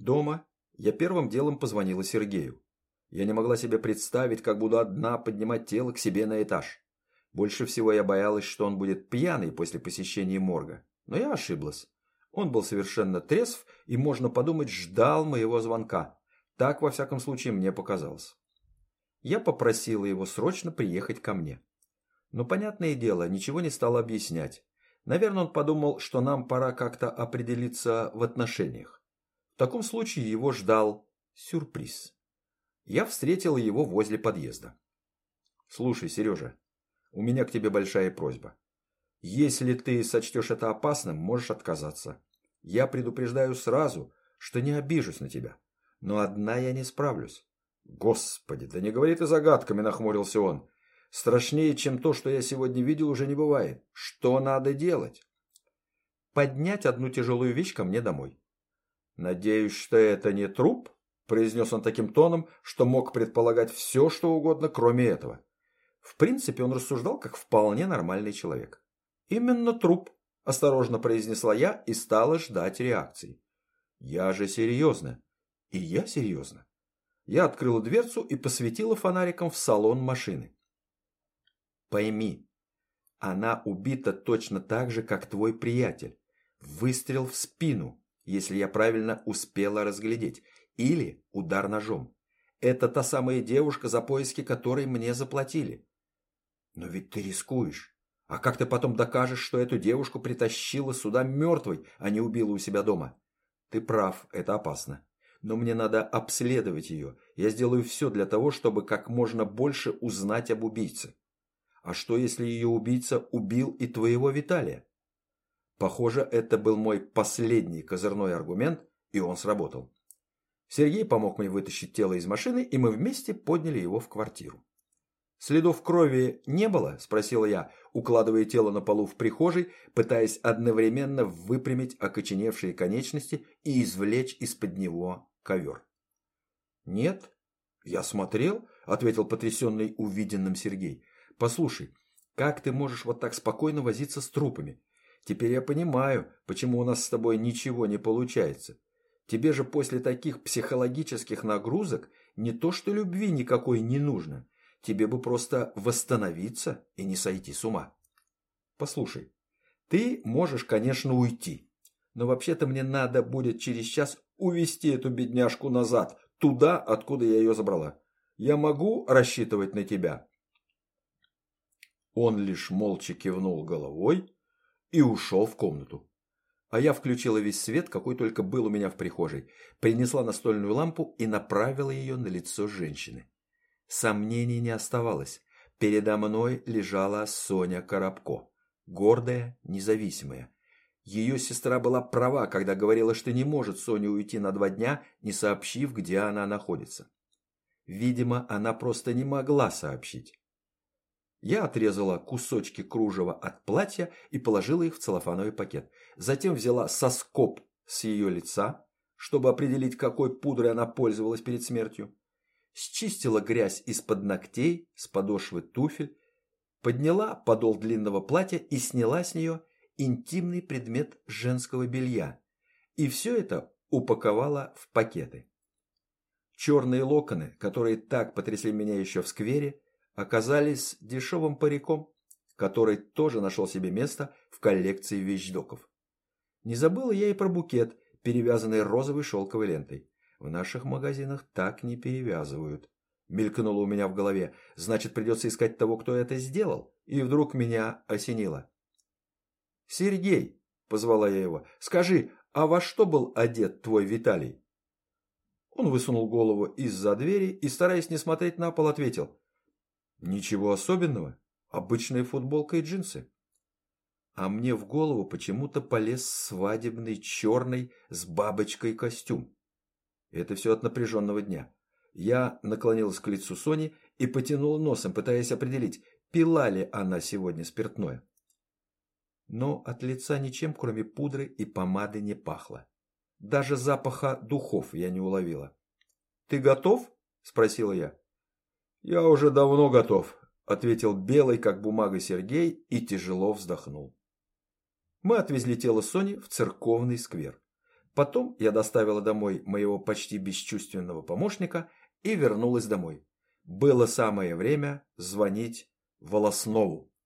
Дома я первым делом позвонила Сергею. Я не могла себе представить, как буду одна поднимать тело к себе на этаж. Больше всего я боялась, что он будет пьяный после посещения морга. Но я ошиблась. Он был совершенно трезв и, можно подумать, ждал моего звонка. Так, во всяком случае, мне показалось. Я попросила его срочно приехать ко мне. Но, понятное дело, ничего не стал объяснять. Наверное, он подумал, что нам пора как-то определиться в отношениях. Таком случае его ждал сюрприз. Я встретила его возле подъезда. «Слушай, Сережа, у меня к тебе большая просьба. Если ты сочтешь это опасным, можешь отказаться. Я предупреждаю сразу, что не обижусь на тебя. Но одна я не справлюсь. Господи, да не говори ты загадками, нахмурился он. Страшнее, чем то, что я сегодня видел, уже не бывает. Что надо делать? Поднять одну тяжелую вещь ко мне домой. Надеюсь, что это не труп? Произнес он таким тоном, что мог предполагать все, что угодно, кроме этого. В принципе, он рассуждал как вполне нормальный человек. «Именно труп», – осторожно произнесла я и стала ждать реакции. «Я же серьезно». И я серьезно. Я открыла дверцу и посветила фонариком в салон машины. Пойми, она убита точно так же, как твой приятель. Выстрел в спину, если я правильно успела разглядеть, или удар ножом. Это та самая девушка, за поиски которой мне заплатили. Но ведь ты рискуешь. А как ты потом докажешь, что эту девушку притащила сюда мертвой, а не убила у себя дома? Ты прав, это опасно. Но мне надо обследовать ее. Я сделаю все для того, чтобы как можно больше узнать об убийце. А что, если ее убийца убил и твоего Виталия? Похоже, это был мой последний козырной аргумент, и он сработал. Сергей помог мне вытащить тело из машины, и мы вместе подняли его в квартиру. «Следов крови не было?» – спросила я, укладывая тело на полу в прихожей, пытаясь одновременно выпрямить окоченевшие конечности и извлечь из-под него ковер. «Нет, я смотрел», – ответил потрясенный увиденным Сергей. «Послушай, как ты можешь вот так спокойно возиться с трупами? Теперь я понимаю, почему у нас с тобой ничего не получается. Тебе же после таких психологических нагрузок не то что любви никакой не нужно» тебе бы просто восстановиться и не сойти с ума. Послушай, ты можешь, конечно, уйти, но вообще-то мне надо будет через час увести эту бедняжку назад, туда, откуда я ее забрала. Я могу рассчитывать на тебя?» Он лишь молча кивнул головой и ушел в комнату. А я включила весь свет, какой только был у меня в прихожей, принесла настольную лампу и направила ее на лицо женщины. Сомнений не оставалось. Передо мной лежала Соня Коробко. Гордая, независимая. Ее сестра была права, когда говорила, что не может Соня уйти на два дня, не сообщив, где она находится. Видимо, она просто не могла сообщить. Я отрезала кусочки кружева от платья и положила их в целлофановый пакет. Затем взяла соскоб с ее лица, чтобы определить, какой пудрой она пользовалась перед смертью счистила грязь из-под ногтей, с подошвы туфель, подняла подол длинного платья и сняла с нее интимный предмет женского белья. И все это упаковала в пакеты. Черные локоны, которые так потрясли меня еще в сквере, оказались дешевым париком, который тоже нашел себе место в коллекции вещдоков. Не забыла я и про букет, перевязанный розовой шелковой лентой. В наших магазинах так не перевязывают. Мелькнуло у меня в голове. Значит, придется искать того, кто это сделал. И вдруг меня осенило. «Сергей!» – позвала я его. «Скажи, а во что был одет твой Виталий?» Он высунул голову из-за двери и, стараясь не смотреть на пол, ответил. «Ничего особенного. Обычная футболка и джинсы». А мне в голову почему-то полез свадебный черный с бабочкой костюм. Это все от напряженного дня. Я наклонилась к лицу Сони и потянула носом, пытаясь определить, пила ли она сегодня спиртное. Но от лица ничем, кроме пудры и помады, не пахло. Даже запаха духов я не уловила. «Ты готов?» – спросила я. «Я уже давно готов», – ответил белый, как бумага Сергей, и тяжело вздохнул. Мы отвезли тело Сони в церковный сквер. Потом я доставила домой моего почти бесчувственного помощника и вернулась домой. Было самое время звонить Волоснову.